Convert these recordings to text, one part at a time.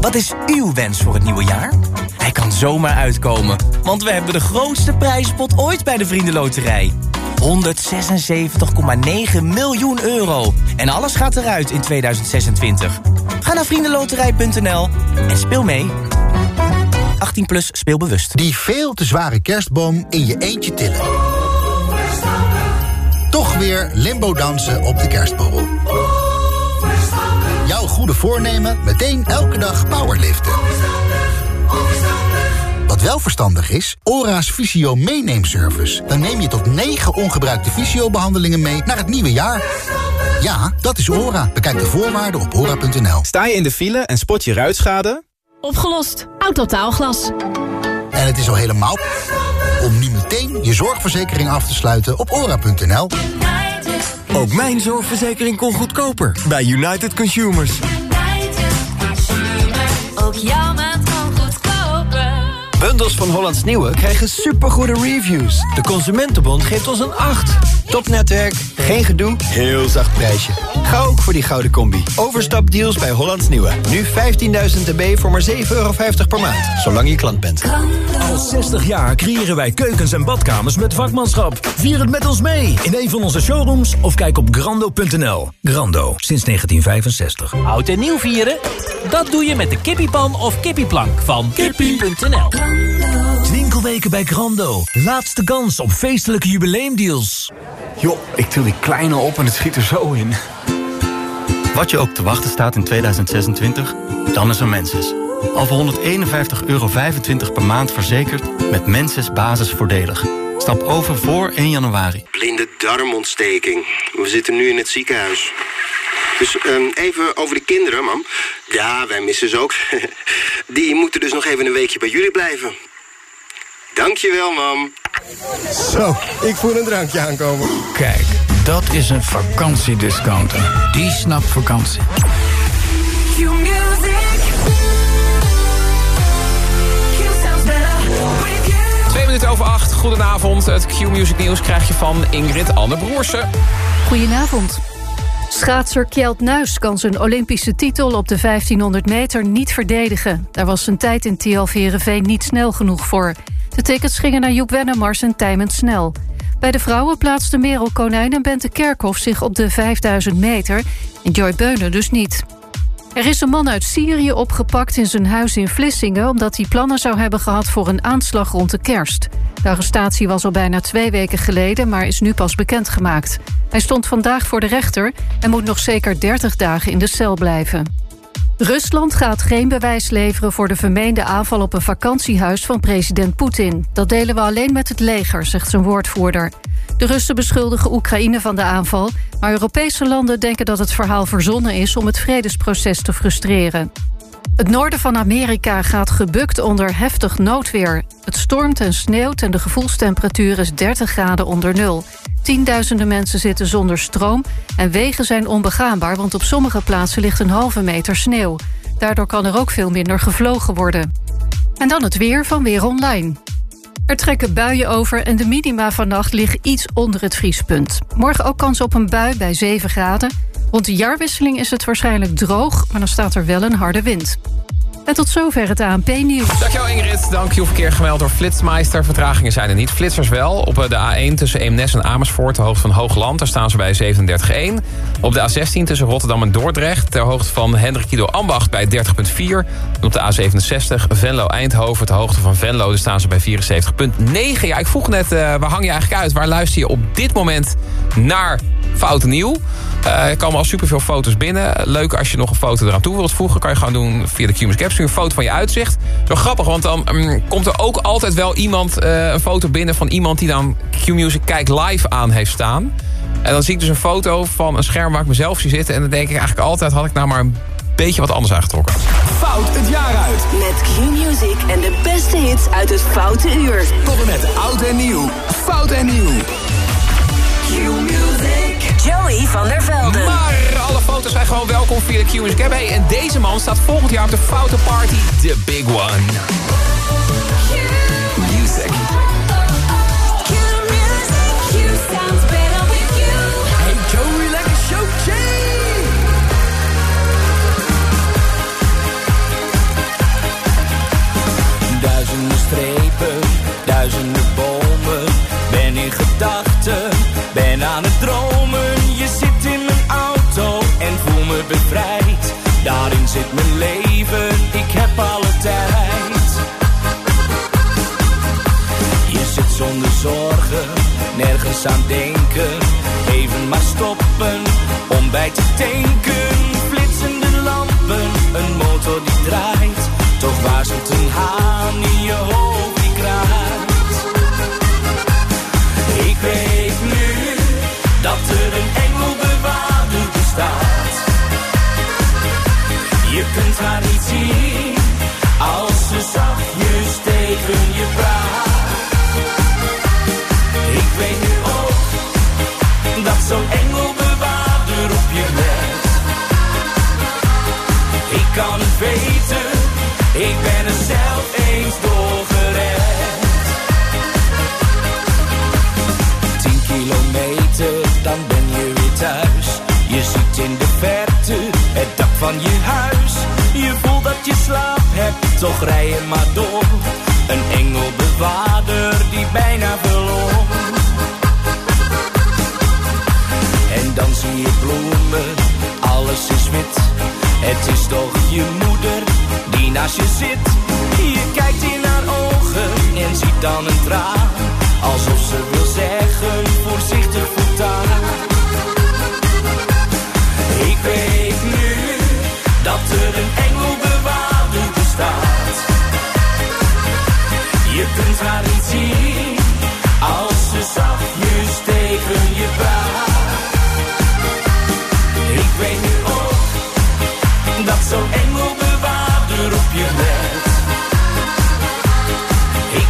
Wat is uw wens voor het nieuwe jaar? Hij kan zomaar uitkomen, want we hebben de grootste prijzenpot ooit bij de Vriendenloterij. 176,9 miljoen euro. En alles gaat eruit in 2026. Ga naar vriendenloterij.nl en speel mee. 18 plus speelbewust. Die veel te zware kerstboom in je eentje tillen. Toch weer limbo dansen op de kerstborrel. Jouw goede voornemen meteen elke dag powerliften. Wat wel verstandig is, ORA's Visio meeneemservice. Dan neem je tot 9 ongebruikte visio-behandelingen mee naar het nieuwe jaar. Ja, dat is ORA. Bekijk de voorwaarden op ora.nl. Sta je in de file en spot je ruitschade? Opgelost. Autotaalglas. En het is al helemaal om nu meteen je zorgverzekering af te sluiten op ora.nl. Ook mijn zorgverzekering kon goedkoper bij United Consumers. Ook jouw maand kan goedkoper. Bundels van Hollands Nieuwe krijgen supergoede reviews. De Consumentenbond geeft ons een 8. Topnetwerk, geen gedoe, heel zacht prijsje. Ga ook voor die gouden combi. Overstapdeals bij Hollands Nieuwe. Nu 15.000 dB voor maar 7,50 euro per maand. Zolang je klant bent. Al 60 jaar creëren wij keukens en badkamers met vakmanschap. Vier het met ons mee in een van onze showrooms of kijk op grando.nl. Grando, sinds 1965. Oud en nieuw vieren? Dat doe je met de kippiepan of kippieplank van kippie.nl. Winkelweken bij Grando. Laatste kans op feestelijke jubileumdeals. Joh, ik til die kleine op en het schiet er zo in. Wat je ook te wachten staat in 2026, dan is er Menses. Al voor 151,25 euro per maand verzekerd met Menses basisvoordelig. Stap over voor 1 januari. Blinde darmontsteking. We zitten nu in het ziekenhuis. Dus ehm, even over de kinderen, mam. Ja, wij missen ze ook. Die moeten dus nog even een weekje bij jullie blijven. Dankjewel, mam. Zo, ik voel een drankje aankomen. Kijk, dat is een vakantiediscounter. Die snapt vakantie. Twee minuten over acht. Goedenavond. Het Q-Music nieuws krijg je van Ingrid Anne Broersen. Goedenavond. Schaatser Kjeld Nuis kan zijn Olympische titel op de 1500 meter niet verdedigen. Daar was zijn tijd in Herenveen niet snel genoeg voor. De tickets gingen naar Joep Wennemars en Tijmend Snel. Bij de vrouwen plaatsten Merel Konijn en Bente Kerkhoff zich op de 5000 meter... en Joy Beunen dus niet. Er is een man uit Syrië opgepakt in zijn huis in Vlissingen... omdat hij plannen zou hebben gehad voor een aanslag rond de kerst. De arrestatie was al bijna twee weken geleden, maar is nu pas bekendgemaakt. Hij stond vandaag voor de rechter en moet nog zeker 30 dagen in de cel blijven. Rusland gaat geen bewijs leveren voor de vermeende aanval op een vakantiehuis van president Poetin. Dat delen we alleen met het leger, zegt zijn woordvoerder. De Russen beschuldigen Oekraïne van de aanval... maar Europese landen denken dat het verhaal verzonnen is... om het vredesproces te frustreren. Het noorden van Amerika gaat gebukt onder heftig noodweer. Het stormt en sneeuwt en de gevoelstemperatuur is 30 graden onder nul. Tienduizenden mensen zitten zonder stroom en wegen zijn onbegaanbaar... want op sommige plaatsen ligt een halve meter sneeuw. Daardoor kan er ook veel minder gevlogen worden. En dan het weer van Weer Online. Er trekken buien over en de minima vannacht liggen iets onder het vriespunt. Morgen ook kans op een bui bij 7 graden. Rond de jaarwisseling is het waarschijnlijk droog, maar dan staat er wel een harde wind. En tot zover het ANP-nieuws. Dankjewel Ingrid. Dank je verkeer gemeld door Flitsmeister. Vertragingen zijn er niet. Flitsers wel. Op de A1 tussen Eemnes en Amersfoort, ter hoogte van Hoogland. Daar staan ze bij 37,1. Op de A16 tussen Rotterdam en Dordrecht... ter hoogte van Hendrik Kido Ambacht bij 30,4. En op de A67 Venlo-Eindhoven, ter hoogte van Venlo... daar staan ze bij 74,9. Ja, ik vroeg net, uh, waar hang je eigenlijk uit? Waar luister je op dit moment naar Fout Nieuw? Uh, er komen al superveel foto's binnen. Leuk als je nog een foto eraan toe wilt voegen. Kan je gewoon doen via de Cumulus Cap. Stuur een foto van je uitzicht. Zo grappig, want dan um, komt er ook altijd wel iemand... Uh, een foto binnen van iemand die dan Q-Music Kijk Live aan heeft staan. En dan zie ik dus een foto van een scherm waar ik mezelf zie zitten. En dan denk ik eigenlijk altijd... had ik nou maar een beetje wat anders aangetrokken. Fout het jaar uit. Met Q-Music en de beste hits uit het Foute Uur. Tot en met oud en nieuw. Fout en Nieuw. Joey van der Velden. Maar alle foto's zijn gewoon welkom via de. Hey, en deze man staat volgend jaar op de Foute Party, The Big One. Music. Hey Joey, lekker showtje. Duizenden strepen, duizenden bomen. Ben in gedachten, Daarin zit mijn leven, ik heb alle tijd. Je zit zonder zorgen, nergens aan denken. Even maar stoppen, om bij te tanken. Flitsende lampen, een motor die draait. Toch waarschuwt een haan in je hoofd die kraait. Ik weet nu dat er een engelbewaarder bestaat. Niet zien als ze zachtjes tegen je praat. Ik weet nu ook dat zo'n engelbewaarder op je let. Ik kan het weten, ik ben er zelf eens door gered. Tien kilometer, dan ben je weer thuis. Je ziet in de verte het dak van je huis. Je voelt dat je slaap hebt, toch rij je maar door. Een engelbewaarder die bijna verloor. En dan zie je bloemen, alles is wit. Het is toch je moeder die naast je zit. Je kijkt in haar ogen en ziet dan een traan. Alsof ze wil zeggen,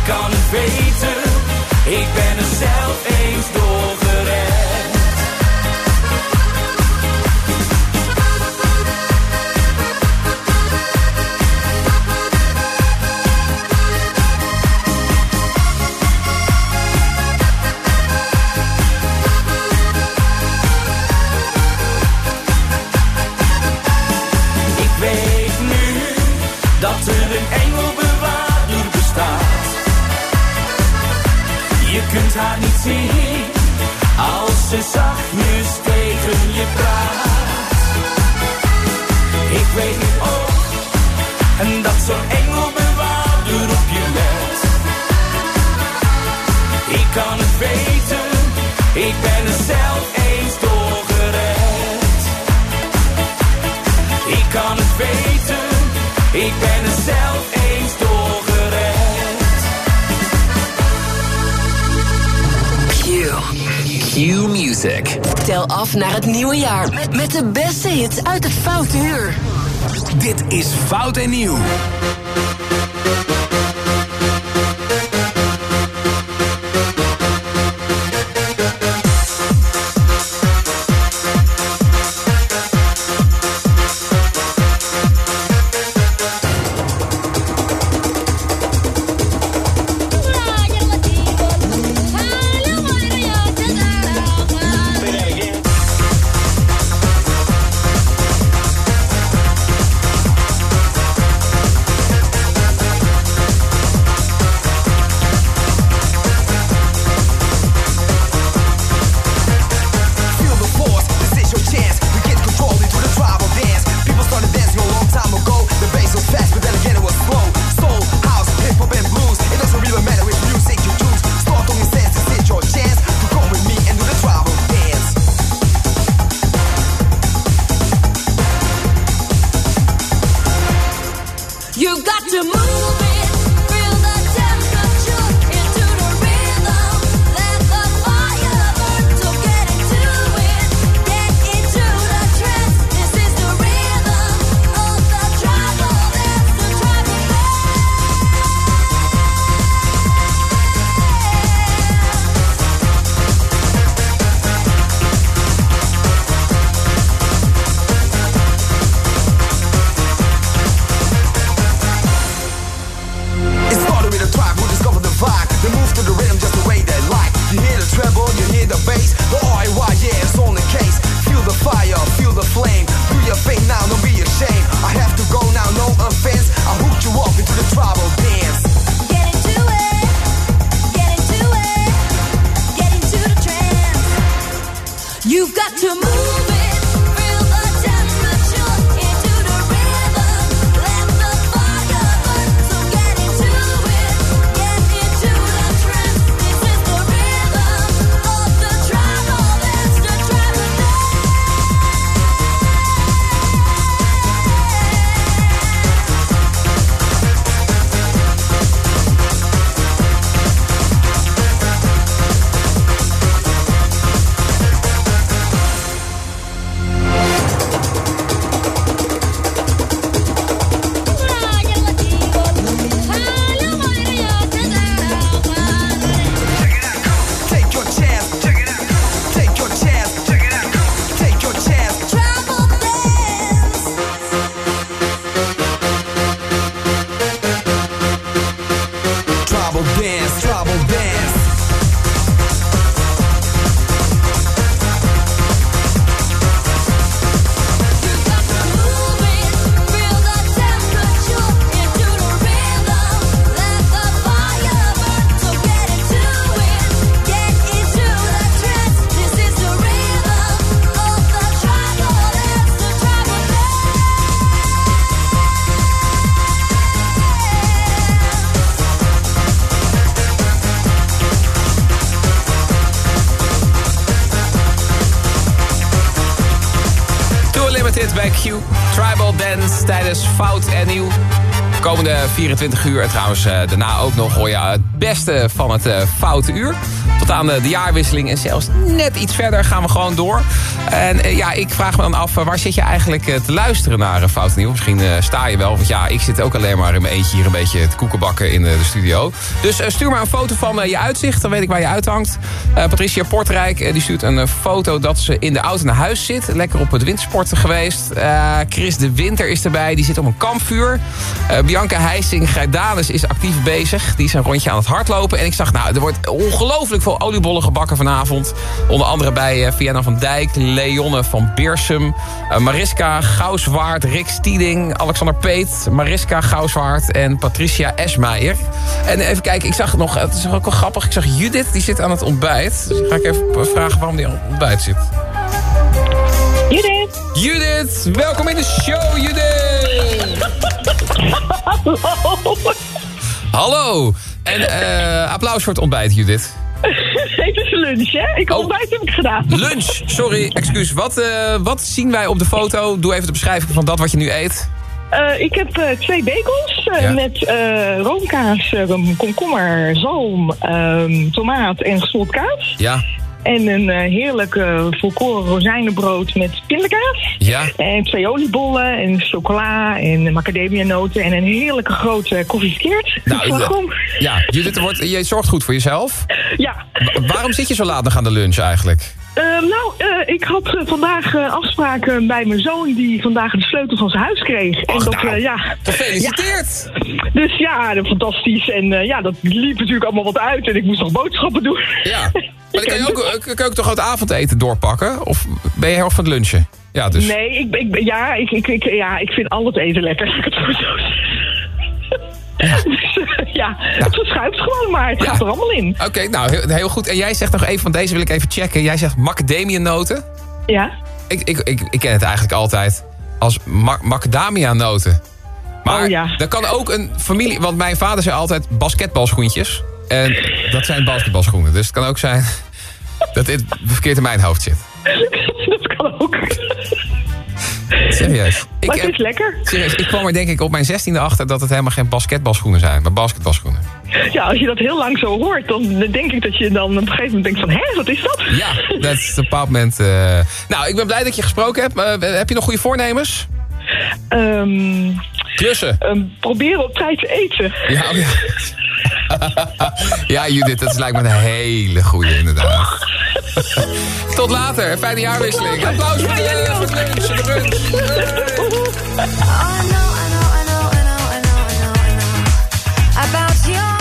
kan het weten, ik ben er zelf eens door Fout en Nieuw. En Nieuw. Komende 24 uur en trouwens eh, daarna ook nog hoor het beste van het uh, Foute Uur. Tot aan de, de jaarwisseling en zelfs net iets verder gaan we gewoon door. En uh, ja, ik vraag me dan af, waar zit je eigenlijk te luisteren naar Fout Nieuw? Misschien sta je wel, want ja, ik zit ook alleen maar in mijn eentje hier een beetje te koekenbakken in de studio. Dus stuur maar een foto van je uitzicht, dan weet ik waar je uithangt. Patricia Portrijk die stuurt een foto dat ze in de auto naar huis zit. Lekker op het windsporten geweest. Chris de Winter is erbij, die zit op een kampvuur. Bianca Heijsing Grijdanus is actief bezig. Die is een rondje aan het hardlopen. En ik zag, nou, er wordt ongelooflijk veel oliebollen gebakken vanavond. Onder andere bij uh, Vienna van Dijk, Leonne van Beersum... Uh, Mariska Gauswaard, Rick Stieding, Alexander Peet... Mariska Gauswaard en Patricia Esmaier. En even kijken, ik zag nog, het is ook wel grappig... ik zag Judith, die zit aan het ontbijt. Dus ga ik even vragen waarom die aan het ontbijt zit. Judith! Judith, welkom in de show, Judith! Hallo! Hallo! En uh, applaus voor het ontbijt, Judith. het is lunch, hè? Ik oh. ontbijt heb ik gedaan. Lunch, sorry, excuus. Wat, uh, wat zien wij op de foto? Doe even de beschrijving van dat wat je nu eet. Uh, ik heb uh, twee bagels ja. met roomkaas, komkommer, zalm, um, tomaat en gesmolten kaas. Ja. En een uh, heerlijke volkoren rozijnenbrood met pindakaas. Ja. En twee oliebollen en chocola en macadamia-noten. En een heerlijke grote koffieverkeerd. Nou, ja, Judith, wordt, je zorgt goed voor jezelf. Ja. waarom zit je zo laat nog aan de lunch eigenlijk? Uh, nou, uh, ik had uh, vandaag afspraken bij mijn zoon die vandaag de sleutel van zijn huis kreeg. Och, en dat, nou, ja. Gefeliciteerd! Ja. Dus ja, fantastisch. En ja, dat liep natuurlijk allemaal wat uit en ik moest nog boodschappen doen. Ja. Maar dan kan je, ook, kan je ook toch het avondeten doorpakken? Of ben je heel van het lunchen? Ja, dus. Nee, ik, ik, ja, ik, ik, ik, ja, ik vind al het eten lekker. Het zo ja, dus, ja het verschuift gewoon, maar het gaat er allemaal in. Oké, okay, nou, heel, heel, goed. En jij zegt nog even, van deze wil ik even checken. Jij zegt macadamia-noten. Ja. Ik, ik, ik, ik ken het eigenlijk altijd als ma macadamia-noten. Maar oh, ja. dat kan ook een familie... Want mijn vader zei altijd basketbalschoentjes. En dat zijn basketbalschoenen. Dus het kan ook zijn dat dit verkeerd in mijn hoofd zit. Dat kan ook. Serieus. Ik, maar het is lekker. Serieus, ik kwam er denk ik op mijn zestiende achter dat het helemaal geen basketbalschoenen zijn, maar basketbalschoenen. Ja, als je dat heel lang zo hoort, dan denk ik dat je dan op een gegeven moment denkt van, hé, wat is dat? Ja, dat is op een bepaald moment... Uh... Nou, ik ben blij dat je gesproken hebt. Uh, heb je nog goede voornemens? Um, Klussen. Um, proberen op tijd te eten. Ja, oh ja. ja, Judith, dat lijkt me een hele goede inderdaad. Tot later, fijne jaarwisseling. Applaus voor de lunch. About your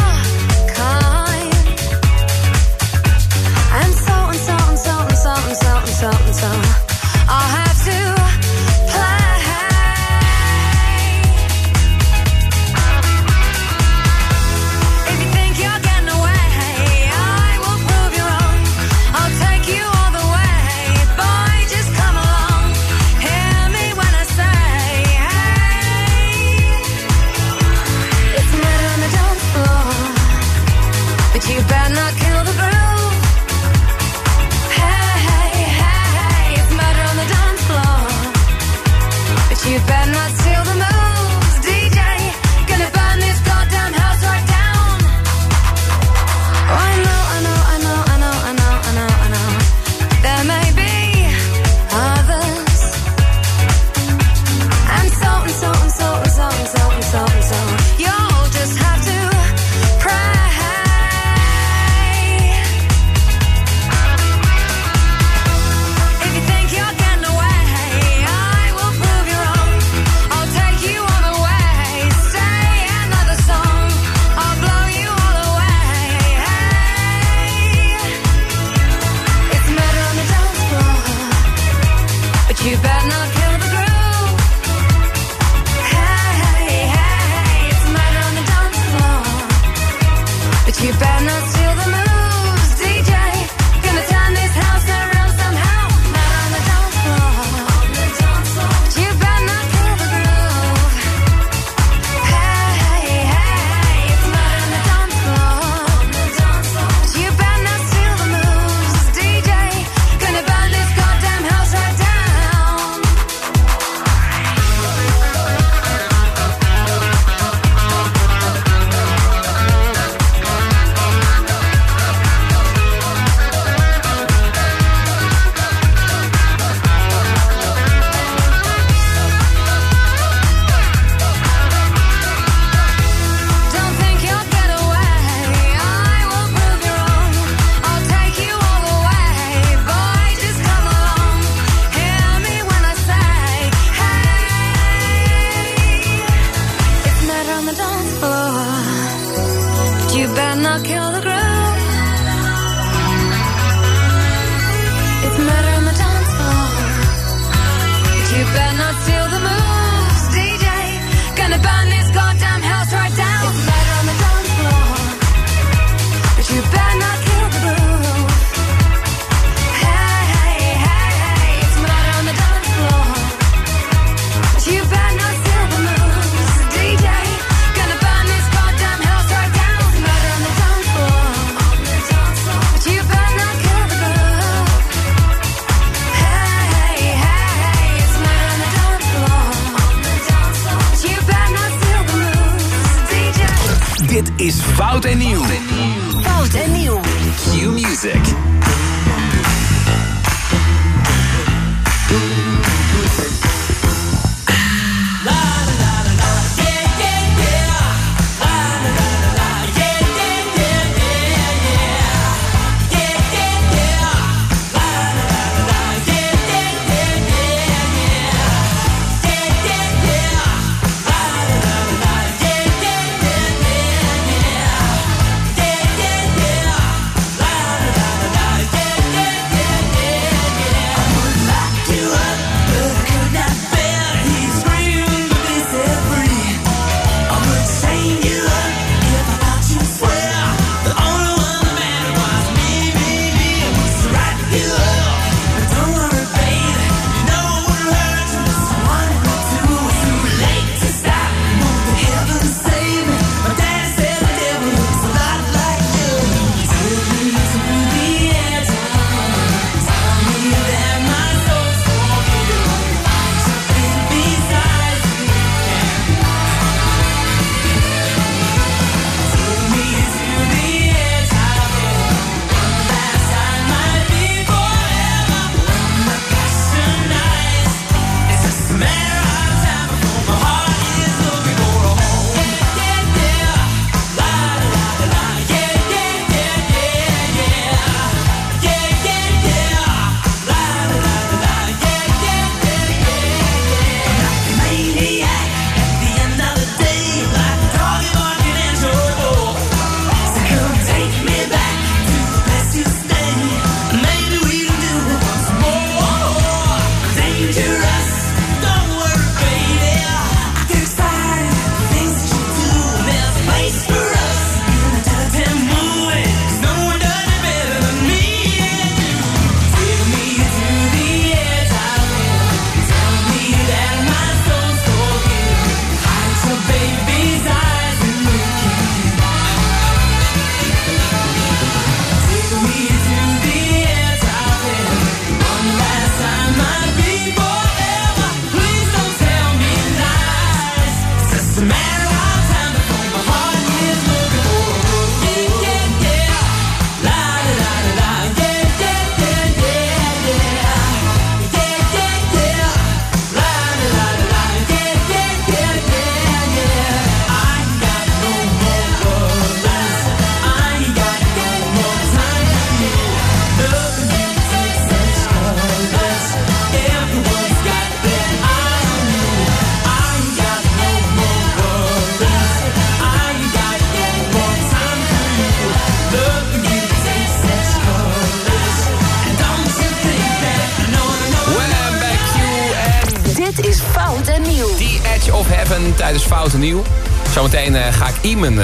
kind And so and so and so and so and so and so and so I'll have to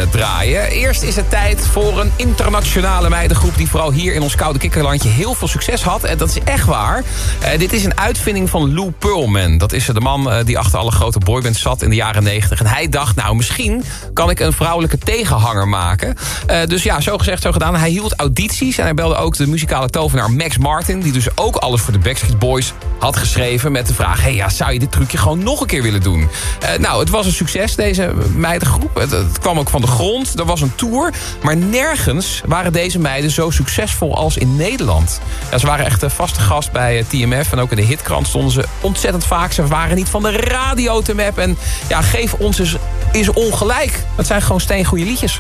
draaien. Eerst is het tijd voor een internationale meidengroep... die vooral hier in ons koude kikkerlandje heel veel succes had. En dat is echt waar. Eh, dit is een uitvinding van Lou Pearlman. Dat is de man eh, die achter alle grote boybands zat in de jaren 90. En hij dacht, nou misschien kan ik een vrouwelijke tegenhanger maken. Eh, dus ja, zo gezegd, zo gedaan. Hij hield audities en hij belde ook de muzikale tovenaar Max Martin... die dus ook alles voor de Backstreet Boys had geschreven... met de vraag, hey, ja, zou je dit trucje gewoon nog een keer willen doen? Nou, het was een succes, deze meidengroep. Het, het kwam ook van de grond, er was een tour. Maar nergens waren deze meiden zo succesvol als in Nederland. Ze waren echt een vaste gast bij eh, TMF... en ook in de hitkrant stonden ze ontzettend vaak. Ze waren niet van de radio te map. En ja, geef ons eens, is ongelijk. Het zijn gewoon steengoede liedjes.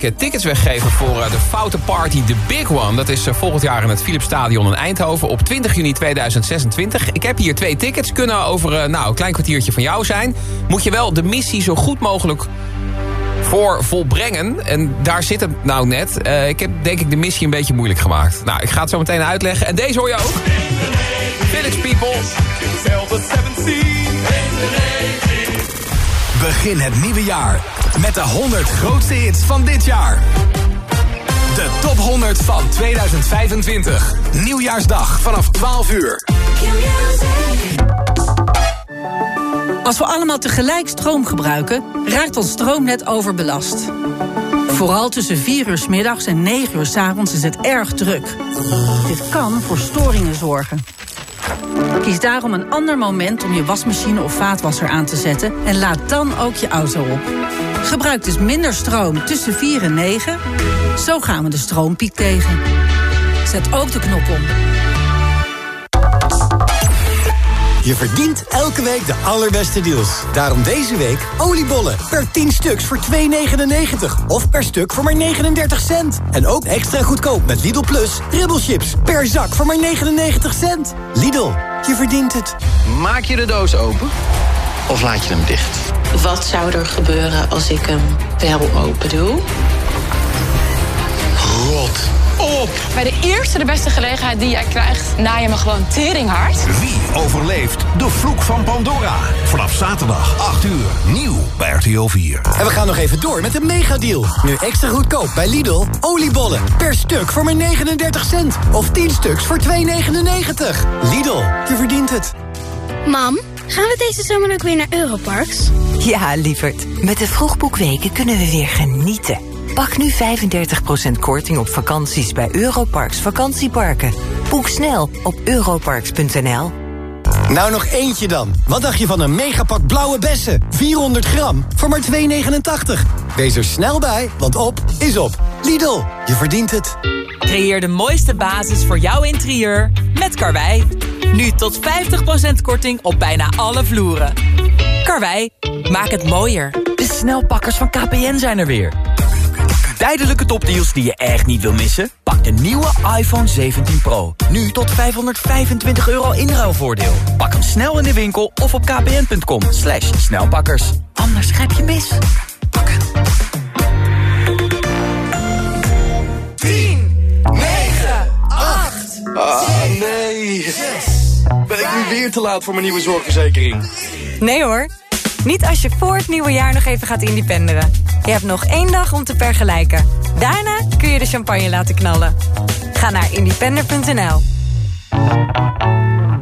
Tickets weggeven voor eh, de Foute Party The Big One. Dat is eh, volgend jaar in het Philipsstadion in Eindhoven op 20 juni 2026. Ik heb hier twee tickets, kunnen over eh, nou, een klein kwartiertje van jou zijn. Moet je wel de missie zo goed mogelijk voor volbrengen. En daar zit het nou net. Ik heb denk ik de missie een beetje moeilijk gemaakt. Nou, ik ga het zo meteen uitleggen. En deze hoor je ook. Village People. Begin het nieuwe jaar met de 100 grootste hits van dit jaar. De top 100 van 2025. Nieuwjaarsdag vanaf 12 uur. Als we allemaal tegelijk stroom gebruiken, raakt ons stroomnet overbelast. Vooral tussen 4 uur 's middags en 9 uur 's avonds is het erg druk. Dit kan voor storingen zorgen. Kies daarom een ander moment om je wasmachine of vaatwasser aan te zetten en laat dan ook je auto op. Gebruik dus minder stroom tussen 4 en 9. Zo gaan we de stroompiek tegen. Zet ook de knop om. Je verdient elke week de allerbeste deals. Daarom deze week oliebollen per 10 stuks voor 2,99. Of per stuk voor maar 39 cent. En ook extra goedkoop met Lidl Plus ribbelchips per zak voor maar 99 cent. Lidl, je verdient het. Maak je de doos open of laat je hem dicht? Wat zou er gebeuren als ik hem wel open doe? Rot op! Bij de eerste de beste gelegenheid die jij krijgt, na je me gewoon teringhard. Wie overleeft de vloek van Pandora? Vanaf zaterdag 8 uur, nieuw bij RTL 4. En we gaan nog even door met de megadeal. Nu extra goedkoop bij Lidl. Oliebollen per stuk voor maar 39 cent. Of 10 stuks voor 2,99. Lidl, je verdient het. Mam, gaan we deze zomer ook weer naar Europarks? Ja, lieverd. Met de vroegboekweken kunnen we weer genieten. Pak nu 35% korting op vakanties bij Europarks vakantieparken. Boek snel op europarks.nl. Nou nog eentje dan. Wat dacht je van een megapak blauwe bessen? 400 gram voor maar 2,89. Wees er snel bij, want op is op. Lidl, je verdient het. Creëer de mooiste basis voor jouw interieur met Karwei. Nu tot 50% korting op bijna alle vloeren. Karwei, maak het mooier. De snelpakkers van KPN zijn er weer. Tijdelijke topdeals die je echt niet wil missen? Pak de nieuwe iPhone 17 Pro. Nu tot 525 euro inruilvoordeel. Pak hem snel in de winkel of op kpn.com. Slash snelpakkers. Anders grijp je mis. Weer te laat voor mijn nieuwe zorgverzekering? Nee hoor. Niet als je voor het nieuwe jaar nog even gaat independeren. Je hebt nog één dag om te vergelijken. Daarna kun je de champagne laten knallen. Ga naar independer.nl.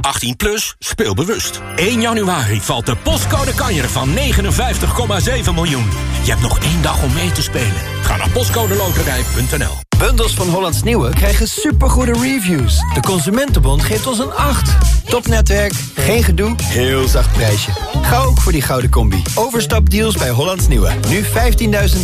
18 plus, speel bewust. 1 januari valt de postcode kanjer van 59,7 miljoen. Je hebt nog één dag om mee te spelen. Ga naar postcodeloterij.nl. Bundels van Hollands Nieuwe krijgen supergoede reviews. De Consumentenbond geeft ons een 8. Topnetwerk, geen gedoe, heel zacht prijsje. Ga ook voor die gouden combi. Overstapdeals bij Hollands Nieuwe. Nu 15.000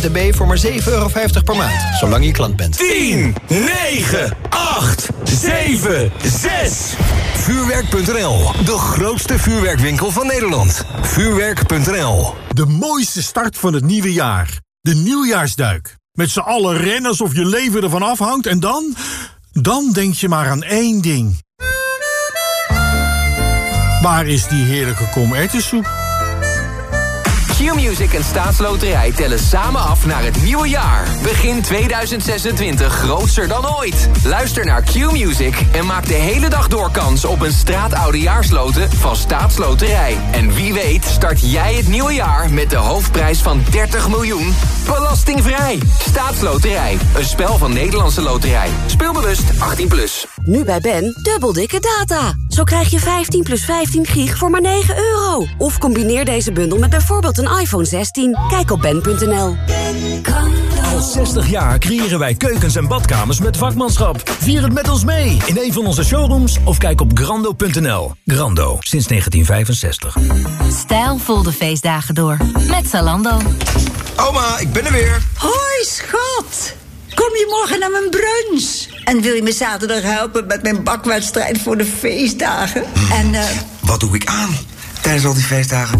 dB voor maar 7,50 euro per maand. Zolang je klant bent. 10, 9, 8, 7, 6. Vuurwerk.nl, de grootste vuurwerkwinkel van Nederland. Vuurwerk.nl. De mooiste start van het nieuwe jaar. De nieuwjaarsduik. Met z'n allen rennen alsof je leven ervan afhangt en dan... Dan denk je maar aan één ding. Waar is die heerlijke komertensoep? Q-Music en Staatsloterij tellen samen af naar het nieuwe jaar. Begin 2026 grootser dan ooit. Luister naar Q-Music en maak de hele dag door kans op een straatoudejaarsloten van Staatsloterij. En wie weet start jij het nieuwe jaar met de hoofdprijs van 30 miljoen. Belastingvrij. Staatsloterij. Een spel van Nederlandse Loterij. Speelbewust 18+. Plus. Nu bij Ben, dubbel dikke data. Zo krijg je 15 plus 15 gig voor maar 9 euro. Of combineer deze bundel met bijvoorbeeld een iPhone 16. Kijk op ben.nl. Al 60 jaar creëren wij keukens en badkamers met vakmanschap. Vier het met ons mee in een van onze showrooms of kijk op grando.nl. Grando, sinds 1965. Stijlvol de feestdagen door. Met Zalando. Oma, ik ben er weer. Hoi, schat. Kom je morgen naar mijn brunch? En wil je me zaterdag helpen met mijn bakwedstrijd voor de feestdagen? En, eh... Wat doe ik aan tijdens al die feestdagen?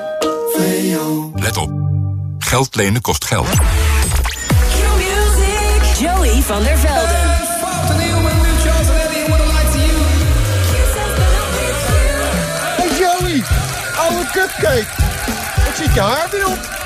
Let op. Geld lenen kost geld. Joey van der Velden. Hey Joey, oude cupcake. Wat zit je haar weer op?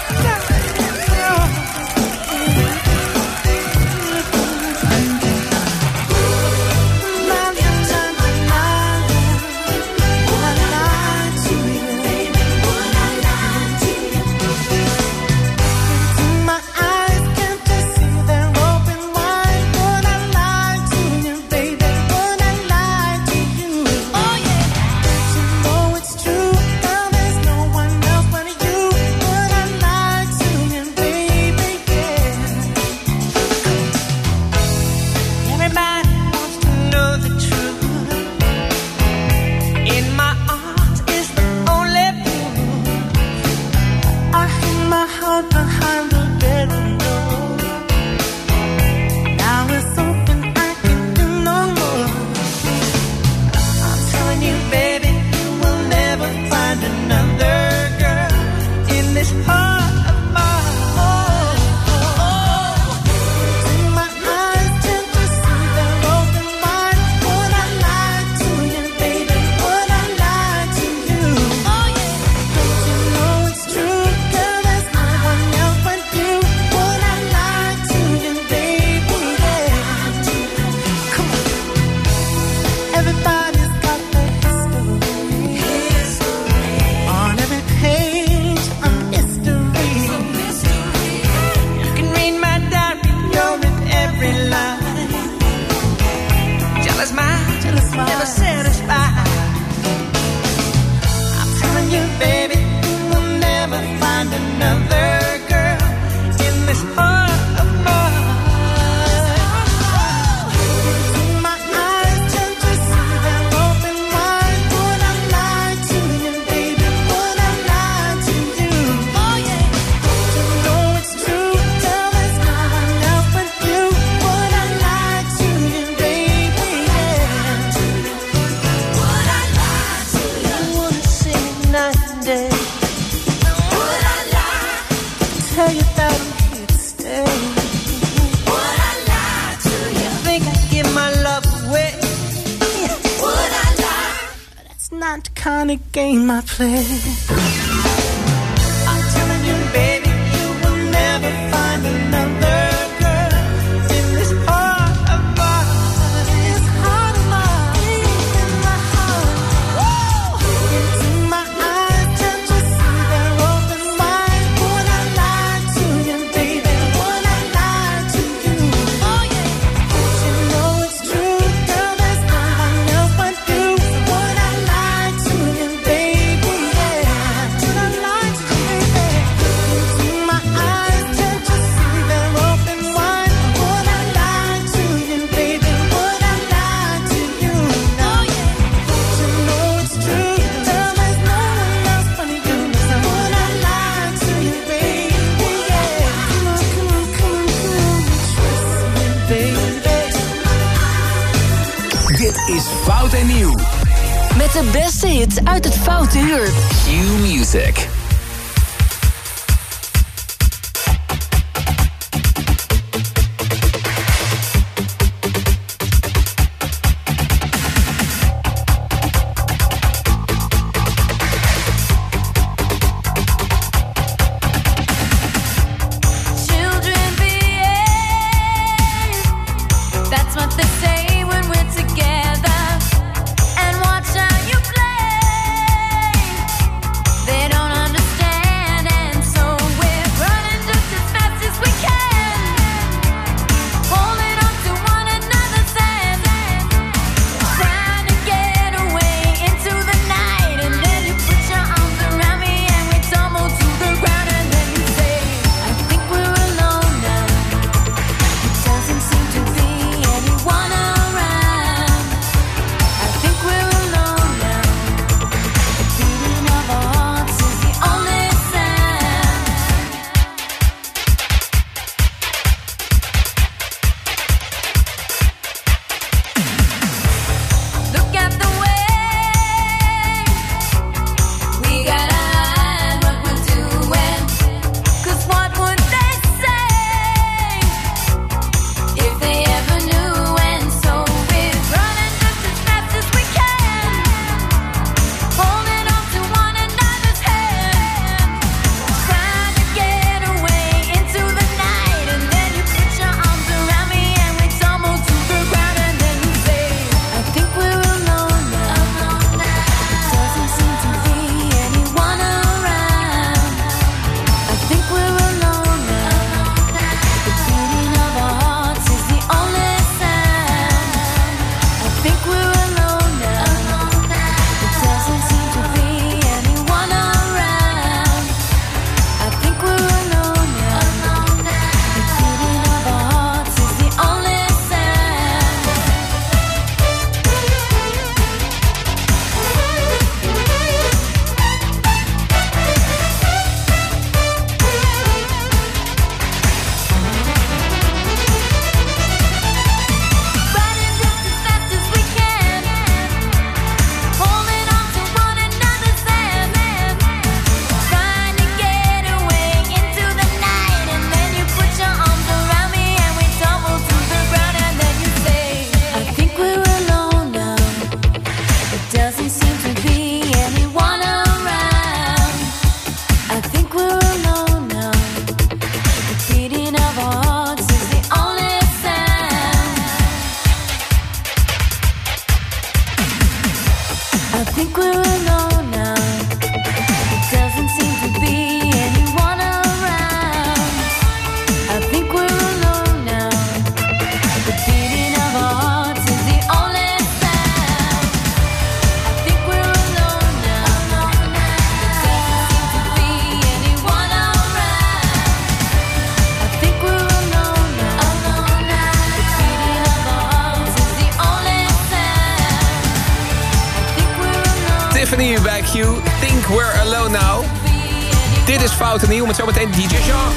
Nieuw met zometeen DJ Jean.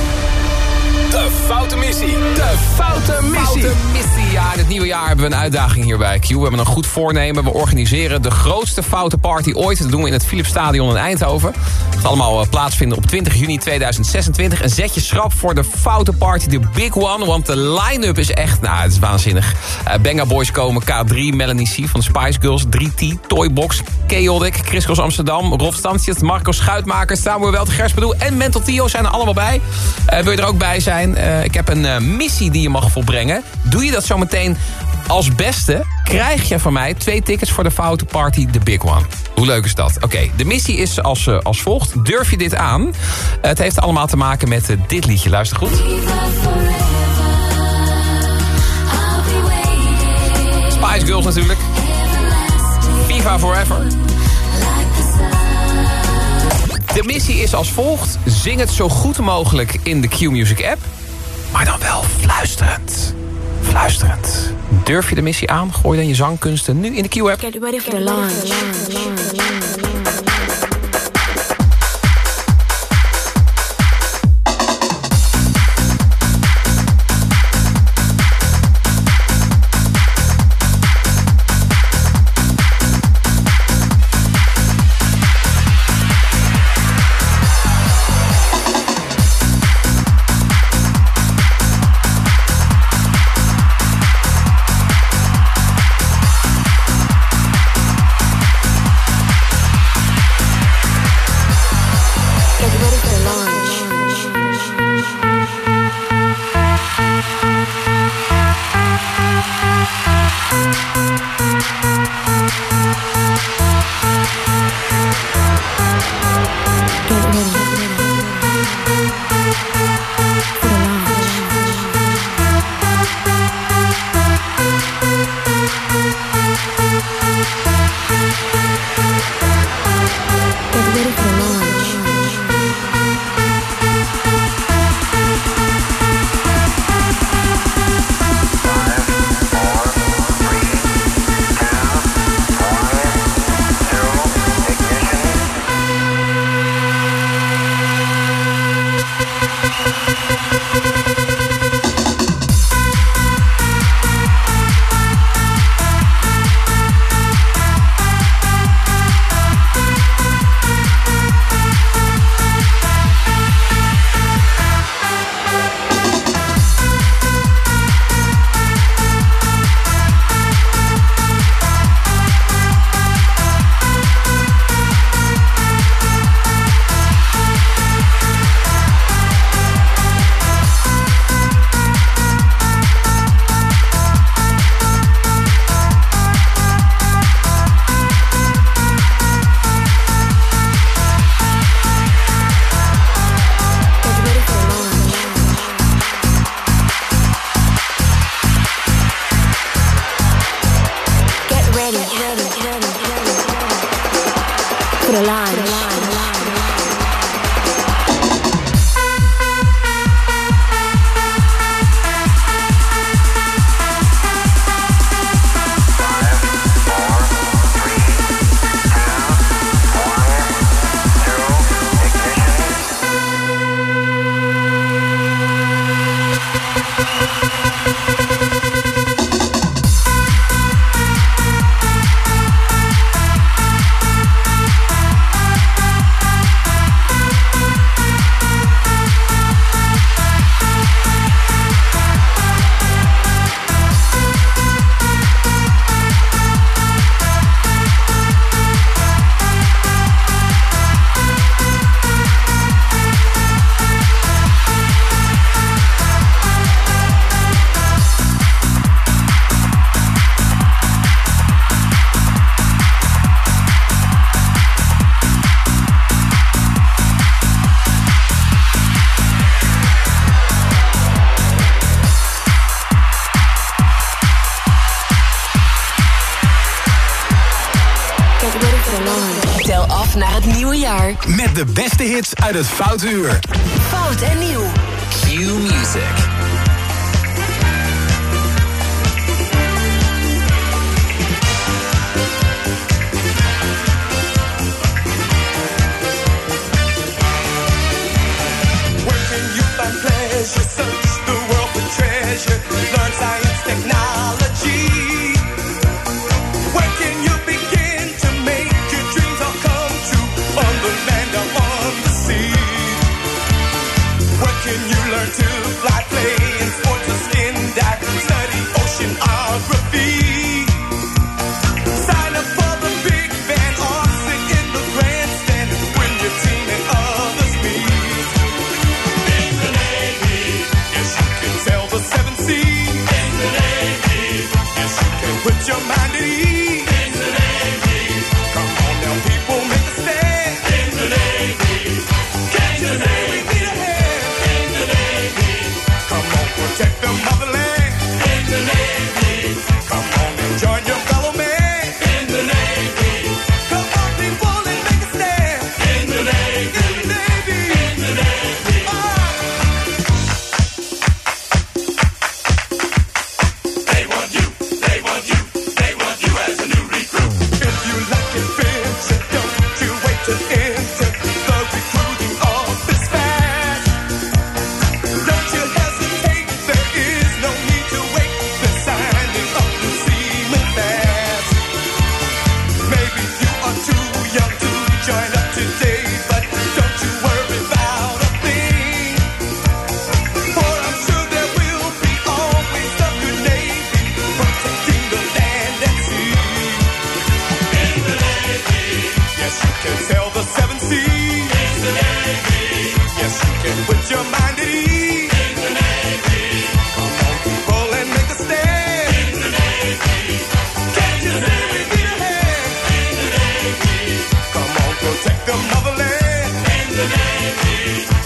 De Foute Missie. De Foute Missie. Foute Missie. Ja, in het nieuwe jaar hebben we een uitdaging hier bij Q. We hebben een goed voornemen. We organiseren de grootste foute party ooit. Dat doen we in het Philipsstadion in Eindhoven. Het zal allemaal eh, plaatsvinden op 20 juni 2026. Een zetje schrap voor de foute party, de big one. Want de line-up is echt, nou, het is waanzinnig. Uh, Benga Boys komen, K3, Melanie C van Spice Girls, 3T, Toybox, Chaotic, Chris Amsterdam, Rolf Stantjes, Marco Schuitmaker, Samuel Welt, Gerspedoe en Mental Tio zijn er allemaal bij. Uh, wil je er ook bij zijn? Ik heb een missie die je mag volbrengen. Doe je dat zometeen als beste, krijg je van mij twee tickets voor de Foute Party, The Big One. Hoe leuk is dat? Oké, de missie is als, uh, als volgt. Durf je dit aan? het heeft allemaal te maken met dit liedje. Luister goed. Spice Girls natuurlijk. Viva Forever. De missie is als volgt. Zing het zo goed mogelijk in de Q-Music app. Maar dan wel fluisterend. Fluisterend. Durf je de missie aan? Gooi dan je zangkunsten nu in de Q-app. De beste hits uit het Foute Uur.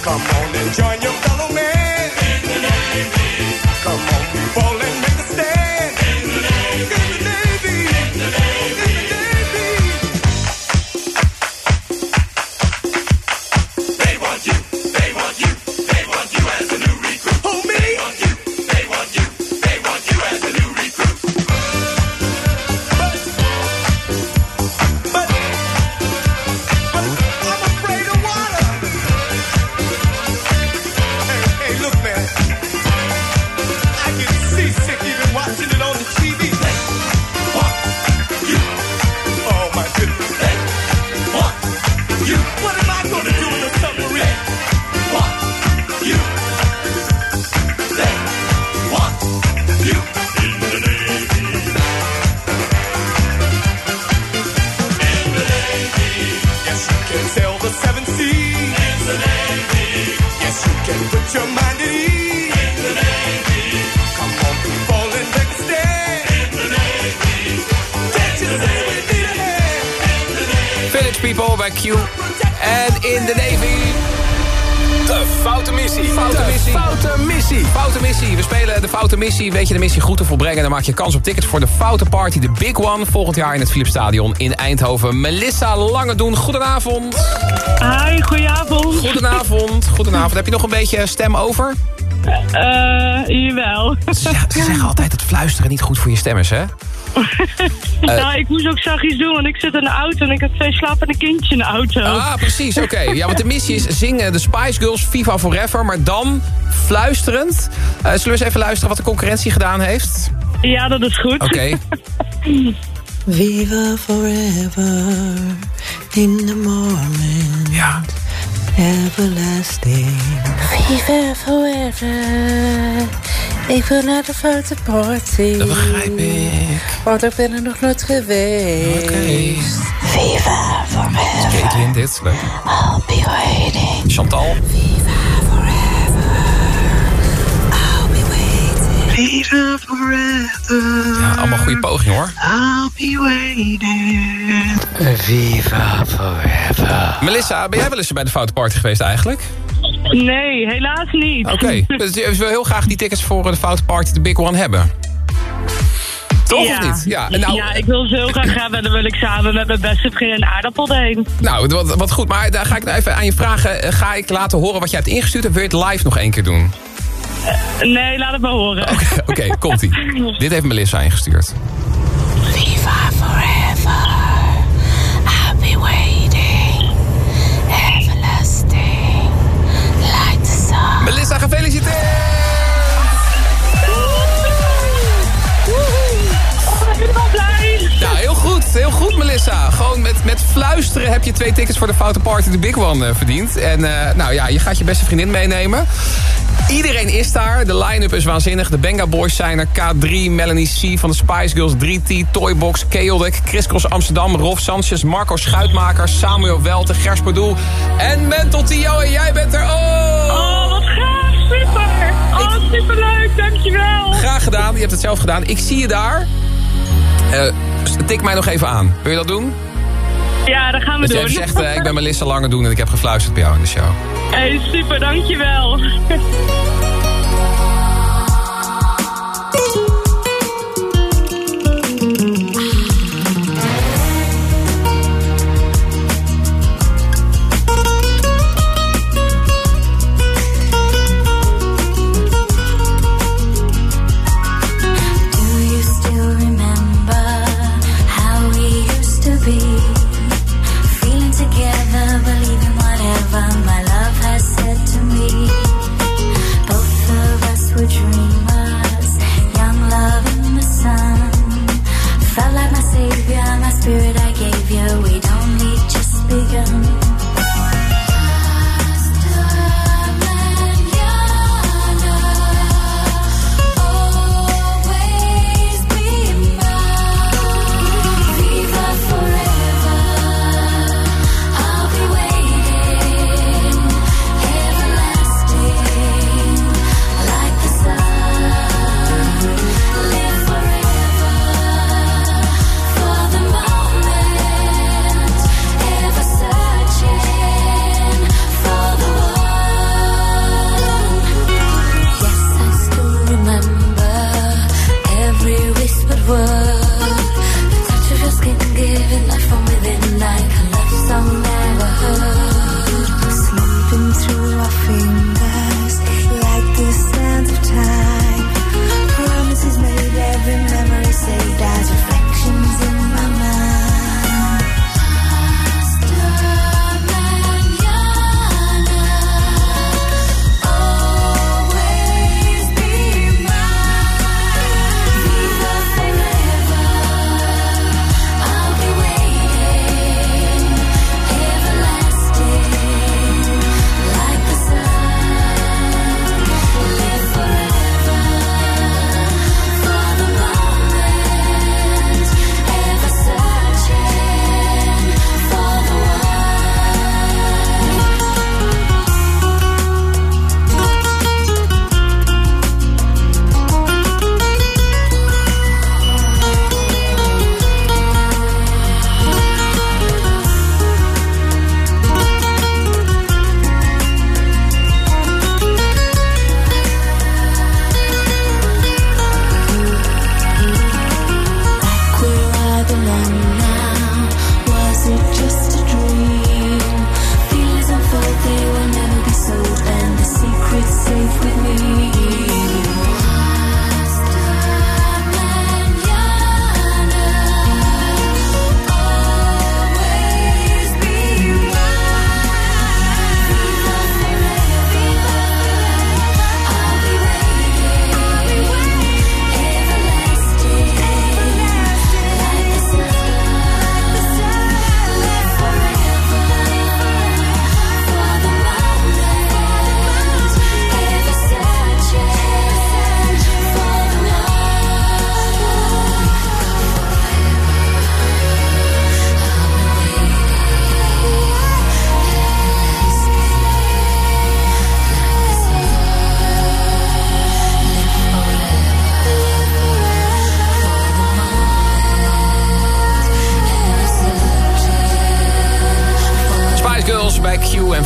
Come on and join your fellow man. Maak je kans op tickets voor de Foute Party. De Big One. Volgend jaar in het Philipsstadion in Eindhoven. Melissa Langedoen, goedenavond. Hi, goedenavond. Goedenavond. Goedenavond. Heb je nog een beetje stem over? Eh, jawel. Ze zeggen altijd dat fluisteren niet goed voor je stem is, hè? nou, ik moest ook zachtjes doen, want ik zit in de auto en ik heb twee slapende kindjes in de auto. Ah, precies, oké. Ja, want de missie is zingen de Spice Girls Viva Forever, maar dan fluisterend. Eh, zullen we eens even luisteren wat de concurrentie gedaan heeft? Ja, dat is goed. Oké. Viva forever in the moment. Ja. Everlasting. Viva forever. Ik wil naar de foute party. Dat begrijp ik. Want ik ben er nog nooit geweest. Oké. Viva forever. Caitlin, dit. Leuk. I'll be waiting. Chantal. Viva forever. Ja, allemaal goede poging hoor. I'll be waiting. Viva forever. Melissa, ben jij wel eens bij de Foute Party geweest eigenlijk? Nee, helaas niet. Oké. Dus je wil heel graag die tickets voor de Foute Party, de Big One, hebben. Toch ja. of niet? Ja, en nou, ja, ik wil ze heel graag hebben en dan wil ik samen met mijn beste vriend een aardappel heen. nou wat, wat goed. Maar daar ga ik nou even aan je vragen. Eh, Ga ik laten horen wat jij hebt ingestuurd... of wil je het live nog één keer doen? Nee, laat het maar horen. Oké, komt-ie. Dit heeft Melissa ingestuurd. Viva forever. Luisteren heb je twee tickets voor de Foute Party de Big One eh, verdiend. En eh, nou ja, je gaat je beste vriendin meenemen. Iedereen is daar. De line-up is waanzinnig. De Benga Boys zijn er. K3, Melanie C van de Spice Girls, 3T, Toybox, Chaotic, Chris Cross Amsterdam, Rolf Sanchez, Marco Schuitmaker, Samuel Welte, Gers Pardoel en Mental Tio. En jij bent er. Oh! Oh, wat gaaf. Super. Oh, superleuk. Dankjewel. Graag gedaan. Je hebt het zelf gedaan. Ik zie je daar. Eh, tik mij nog even aan. Wil je dat doen? Ja, dat gaan we Dus je doen. zegt, eh, ik ben Melissa Lange doen en ik heb gefluisterd bij jou in de show. Hey, super. Dankjewel.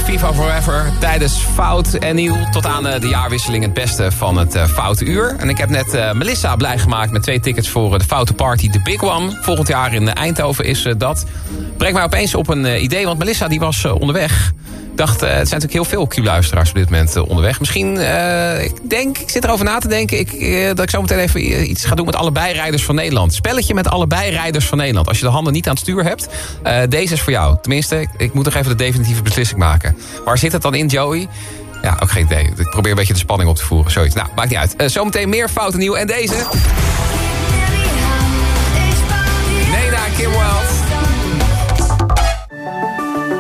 FIFA Forever. Tijdens Fout en Nieuw tot aan eh, de jaarwisseling het beste van het eh, Foute Uur. En ik heb net eh, Melissa blij gemaakt met twee tickets voor de Foute Party, de Big One. Volgend jaar in Eindhoven is dat. Brengt mij opeens op een idee, want Melissa die was onderweg. Ik dacht, eh, het zijn natuurlijk heel veel Q-luisteraars op dit moment eh, onderweg. Misschien, eh, ik denk, ik zit erover na te denken... Ik, dat ik zo meteen even iets ga doen met allebei rijders van Nederland. Spelletje met allebei rijders van Nederland. Als je de handen niet aan het stuur hebt, deze is voor jou. Tenminste, ik, ik moet nog even de definitieve beslissing maken. Waar zit het dan in, Joey? Ja, ook geen idee. Ik probeer een beetje de spanning op te voeren. Zoiets. Nou, maakt niet uit. Eh, zometeen meer fouten nieuw. En deze... Nena Kim Wells.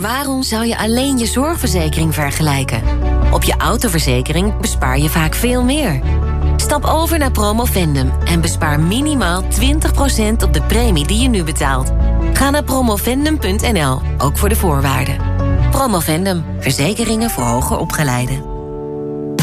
Waarom zou je alleen je zorgverzekering vergelijken? Op je autoverzekering bespaar je vaak veel meer. Stap over naar Promovendum en bespaar minimaal 20% op de premie die je nu betaalt. Ga naar promovendum.nl, ook voor de voorwaarden. Promovendum, verzekeringen voor hoger opgeleiden.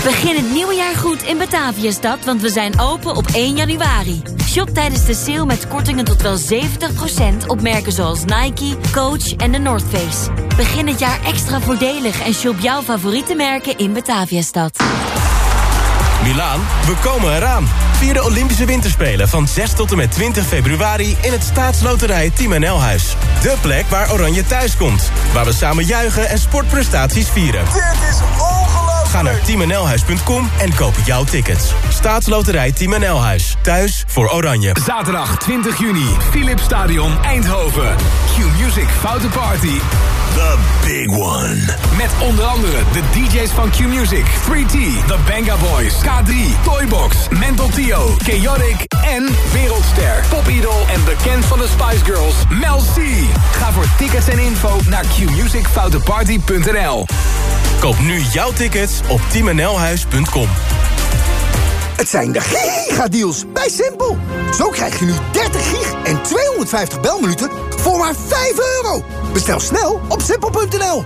Begin het nieuwe jaar goed in Bataviastad, want we zijn open op 1 januari. Shop tijdens de sale met kortingen tot wel 70% op merken zoals Nike, Coach en de North Face. Begin het jaar extra voordelig en shop jouw favoriete merken in Bataviastad. Milaan, we komen eraan. Vier de Olympische Winterspelen van 6 tot en met 20 februari... in het staatsloterij Team NL Huis. De plek waar Oranje thuis komt. Waar we samen juichen en sportprestaties vieren. Dit is! Ga naar teamnlhuis.com en koop jouw tickets. Staatsloterij Team NL Huis. Thuis voor Oranje. Zaterdag 20 juni, Philips Stadion Eindhoven. Q-Music Foute Party. The big one. Met onder andere de DJ's van Q-Music, 3T, The Banga Boys, K3, Toybox, Mental Tio, Chaotic en Wereldster, Popidol en bekend van de Spice Girls, Mel C. Ga voor tickets en info naar qmusicfouteparty.nl. Koop nu jouw tickets op teamnlhuis.com. Het zijn de gigadeals bij Simpel. Zo krijg je nu 30 gig en 250 belminuten voor maar 5 euro. Bestel snel op simpel.nl.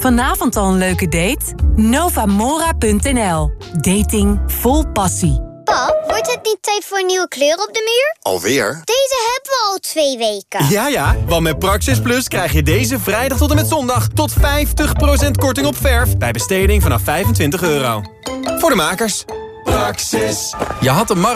Vanavond al een leuke date? Novamora.nl. Dating vol passie. Pap, wordt het niet tijd voor een nieuwe kleur op de muur? Alweer? Deze hebben we al twee weken. Ja, ja, want met Praxis Plus krijg je deze vrijdag tot en met zondag... tot 50% korting op verf bij besteding vanaf 25 euro. Voor de makers. Praxis. Je had een